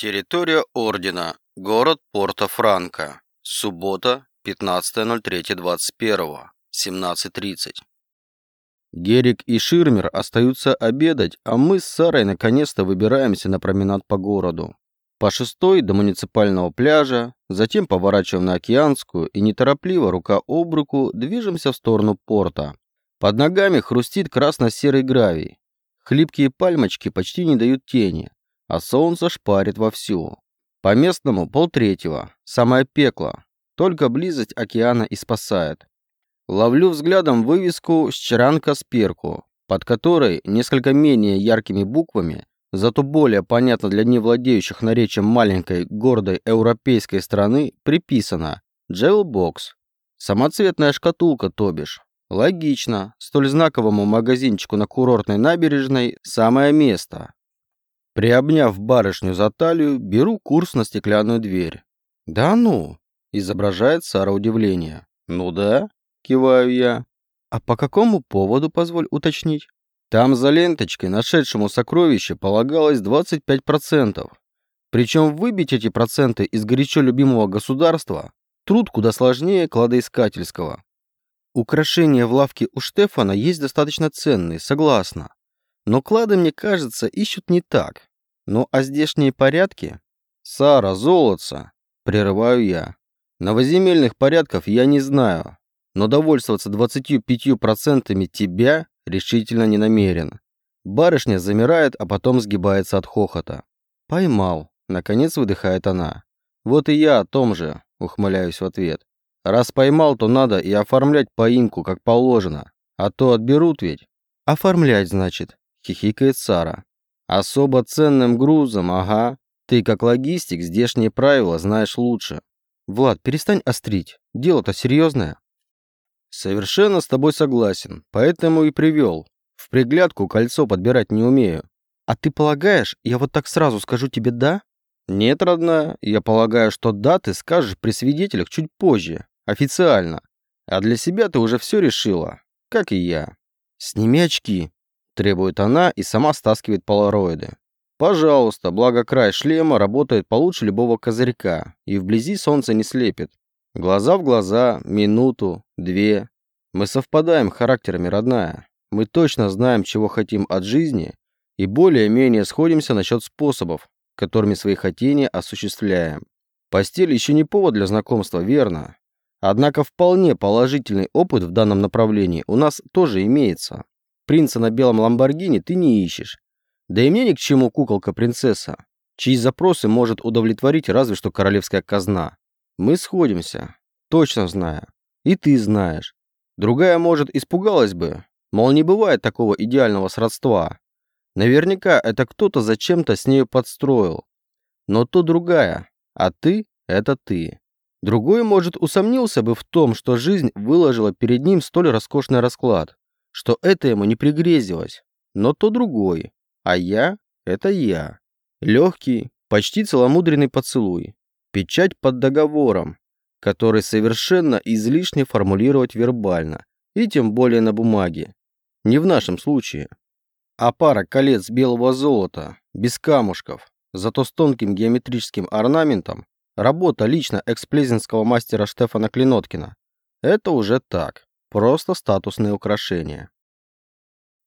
Территория Ордена. Город Порто-Франко. Суббота, 15.03.21. 17.30. Герик и Ширмер остаются обедать, а мы с Сарой наконец-то выбираемся на променад по городу. По шестой до муниципального пляжа, затем поворачиваем на Океанскую и неторопливо, рука об руку, движемся в сторону порта. Под ногами хрустит красно-серый гравий. Хлипкие пальмочки почти не дают тени, а солнце шпарит вовсю. По местному полтретьего, самое пекло, только близость океана и спасает. Ловлю взглядом вывеску «Щеранка Сперку», под которой несколько менее яркими буквами, зато более понятно для невладеющих наречием маленькой, гордой европейской страны, приписано «Джейлбокс». Самоцветная шкатулка, то бишь. Логично, столь знаковому магазинчику на курортной набережной самое место. Приобняв барышню за талию, беру курс на стеклянную дверь. «Да ну!» – изображает Сара удивление. «Ну да», – киваю я. «А по какому поводу, позволь уточнить?» Там за ленточкой нашедшему сокровище полагалось 25%. Причем выбить эти проценты из горячо любимого государства труд куда сложнее кладоискательского. Украшения в лавке у Штефана есть достаточно ценные, согласна. Но клады, мне кажется, ищут не так. Ну а здешние порядки? Сара, золотца, прерываю я. Новоземельных порядков я не знаю, но довольствоваться 25% тебя решительно не намерен. Барышня замирает, а потом сгибается от хохота. Поймал. Наконец выдыхает она. Вот и я о том же, ухмыляюсь в ответ. Раз поймал, то надо и оформлять поимку, как положено. А то отберут ведь. Оформлять, значит, хихикает Сара. Особо ценным грузом, ага. Ты, как логистик, здешние правила знаешь лучше. Влад, перестань острить. Дело-то серьезное. Совершенно с тобой согласен, поэтому и привел. В приглядку кольцо подбирать не умею. А ты полагаешь, я вот так сразу скажу тебе «да»? Нет, родная, я полагаю, что «да» ты скажешь при свидетелях чуть позже, официально. А для себя ты уже все решила, как и я. Сними очки, Требует она и сама стаскивает полароиды. Пожалуйста, благо край шлема работает получше любого козырька, и вблизи солнце не слепит. Глаза в глаза, минуту, две. Мы совпадаем характерами, родная. Мы точно знаем, чего хотим от жизни, и более-менее сходимся насчет способов, которыми свои хотения осуществляем. Постель еще не повод для знакомства, верно? Однако вполне положительный опыт в данном направлении у нас тоже имеется. Принца на белом Ламборгини ты не ищешь. Да и мне ни к чему куколка-принцесса, чьи запросы может удовлетворить разве что королевская казна. Мы сходимся, точно знаю. И ты знаешь. Другая, может, испугалась бы, мол, не бывает такого идеального сродства. Наверняка это кто-то зачем-то с нею подстроил. Но то другая, а ты — это ты. Другой, может, усомнился бы в том, что жизнь выложила перед ним столь роскошный расклад что это ему не пригрезилось, но то другой, а я — это я. Легкий, почти целомудренный поцелуй, печать под договором, который совершенно излишне формулировать вербально, и тем более на бумаге. Не в нашем случае. А пара колец белого золота, без камушков, зато с тонким геометрическим орнаментом, работа лично эксплезинского мастера Штефана Клиноткина. Это уже так. Просто статусные украшения.